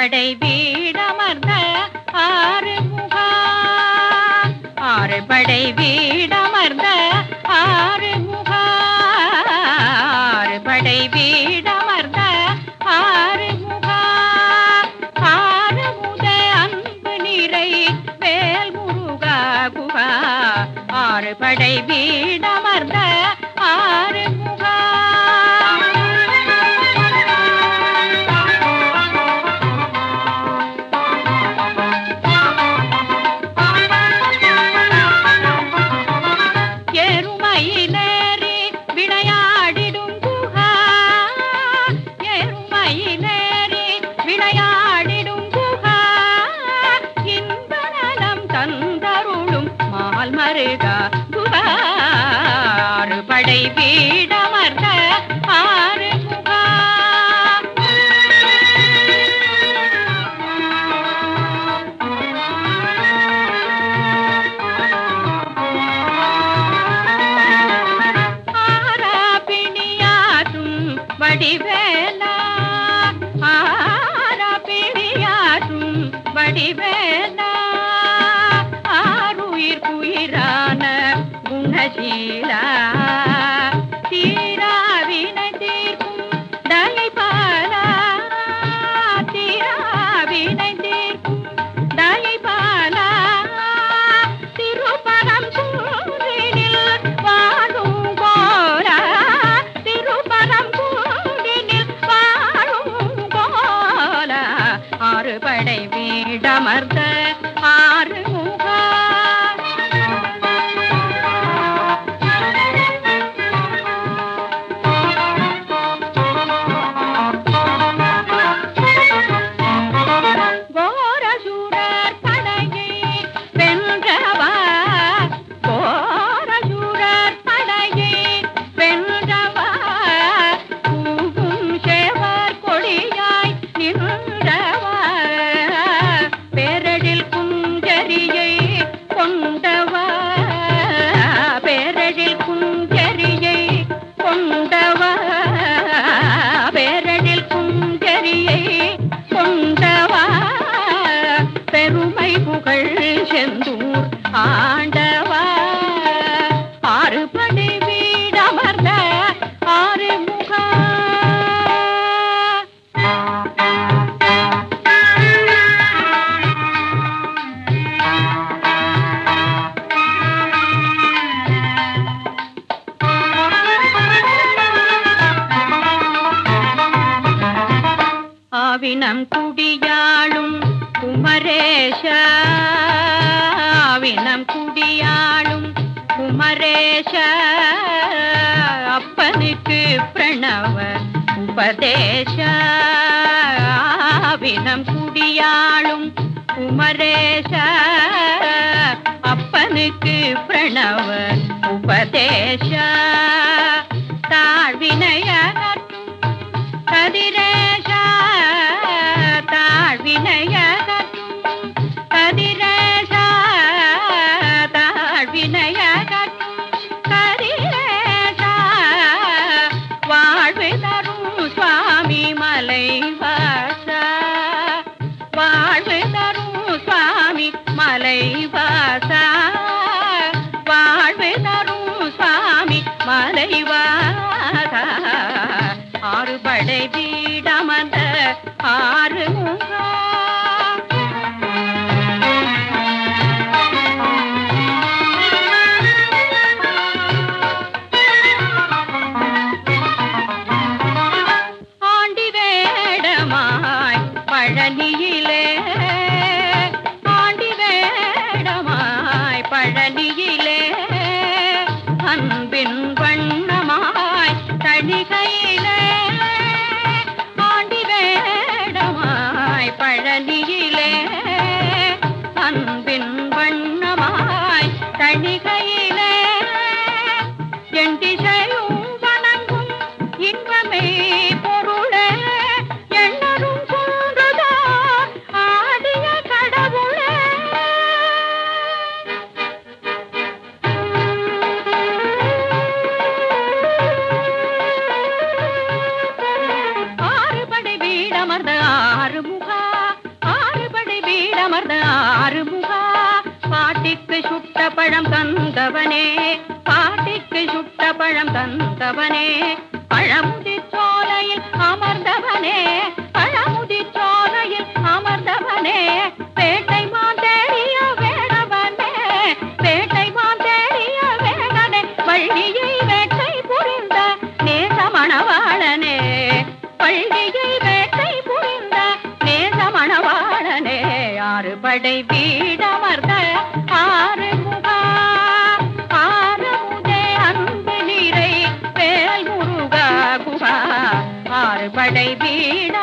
படை வீடமர்ந்த ஆறு முகா ஆறு படை வீடமர்ந்த ஆறு முகா ஆறு படை வீடமர்ந்த ஆறு முகா ஆறு முத அன்பு நிறை வேல் முருகா குகா. ஆறு படை வீடமர்ந்த படை வீடமர்ந்த ஆறு வடிவேலா. ஆரா பிணியாற்றும் வடிவேலா. ஆருயிர் குயிரான குணசீலா. படை வீடமர்ந்த ஆறு முகா புகழ் செந்தூர் ஆண்டவா. ஆறு படை வீடமர்ந்த ஆறு முகா. ஆவினம் குடிய அப்பனுக்கு பிரணவ உபதேச. ஆவினம் குடியாளும் குமரேச. அப்பனுக்கு பிரணவ உபதேச. மலை ஆறு படை வீடமந்த ஆறு முகா பாட்டிக்கு சுட்ட பழம் தந்தவனே பாட்டிக்கு சுட்ட பழம் தந்தவனே. பழமுதி சோலையில் அமர்ந்தவனே பழமுதி சோலையில் அமர்ந்தவனே. வேட்டை மாந்தேறிய வேடவனே வேட்டை மாந்தேறிய வேடனே வள்ளியை வேட்டை புரிந்த நேசமணவாளனே பள்ளியை வேட்டை படை வீடமர்ந்த ஆறு முகா ஆறு முதே அன்பு நீரை வேல் முருகா குகா. ஆறு படை வீட